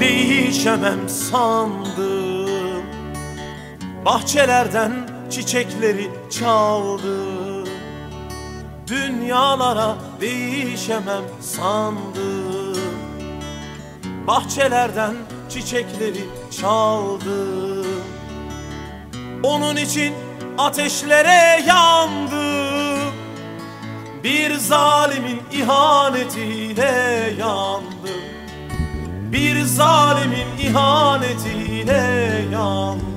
değişemem sandım. Bahçelerden çiçekleri çaldım. Dünyalara değişemem sandım. Bahçelerden çiçekleri çaldım. Onun için ateşlere yandım. Bir zalimin ihanetiyle yandım Bir zalimin ihanetiyle yandım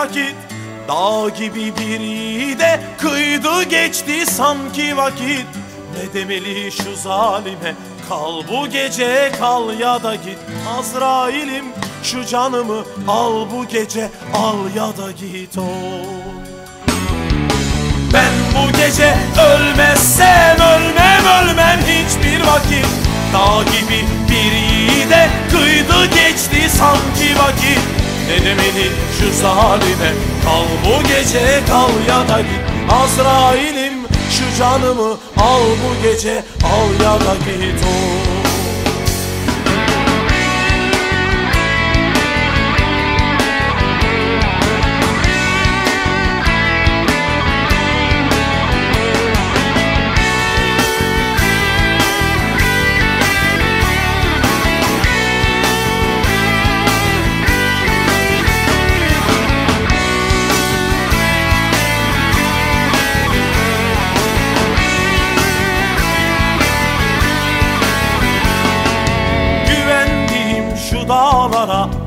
vakit. Dağ gibi bir yiğide kıydı geçti sanki vakit. Ne demeli şu zalime kal bu gece kal ya da git. Azrail'im şu canımı al bu gece al ya da git o. Ben bu gece ölmezsem ölmem ölmem hiçbir vakit. Dağ gibi bir yiğide kıydı geçti sanki vakit Ne demeli şu zalime kal bu gece kal ya da git. Azrail'im şu canımı al bu gece al ya da git. o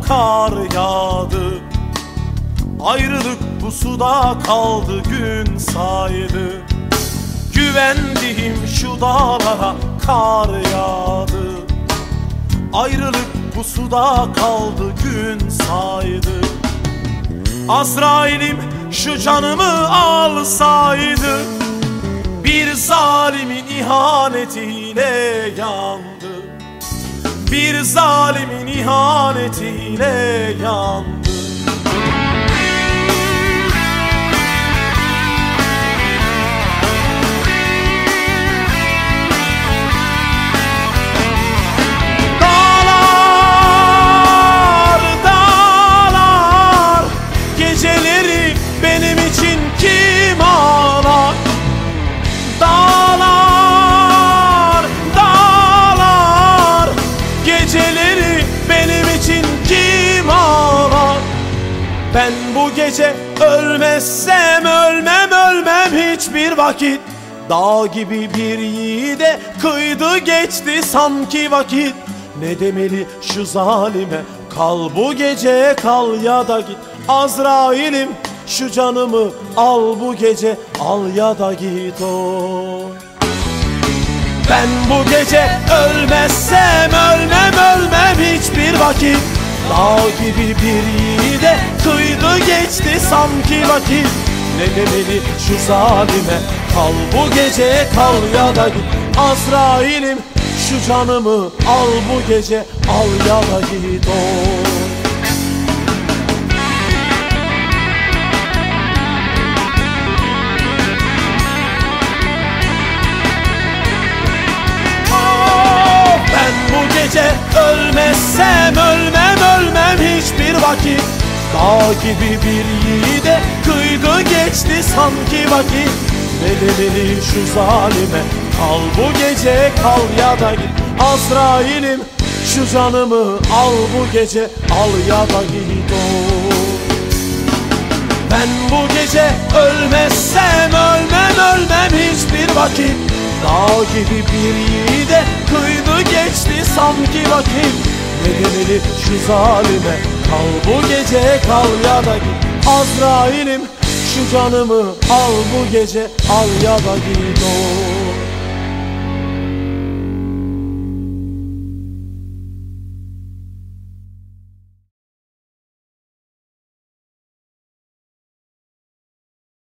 kar yağdı. Ayrılık bu suda kaldı gün saydı. Güvendiğim şu dağlara kar yağdı. Ayrılık bu suda kaldı gün saydı. Azrail'im şu canımı alsaydı Bir zalimin ihanetiyle yandı bir zalimin ihanetiyle yandı gece ölmezsem ölmem ölmem hiçbir vakit. Dağ gibi bir yiğide kıydı geçti sanki vakit. Ne demeli şu zalime kal bu gece kal ya da git. Azrail'im şu canımı al bu gece al ya da git o. Ben bu gece ölmezsem ölmem ölmem hiçbir vakit. Dağ gibi bir yiğide geçti sanki vakit. Ne demeli şu zalime? Kal bu gece kal ya da git. Azrail'im şu canımı al bu gece al ya da git. Oh, bu gece ölmezsem ölmem ölmem hiçbir vakit Dağ gibi bir yiğide kıydı geçti sanki vakit. Ne demeli şu zalime kal bu gece kal ya da git. Azrail'im şu canımı al bu gece al ya da git o. Ben bu gece ölmezsem ölmem ölmem hiçbir vakit. Dağ gibi bir yiğide kıydı geçti sanki vakit. Ne demeli şu zalime kal bu gece kal ya da git. Azrail'im şu canımı al bu gece al ya da git. O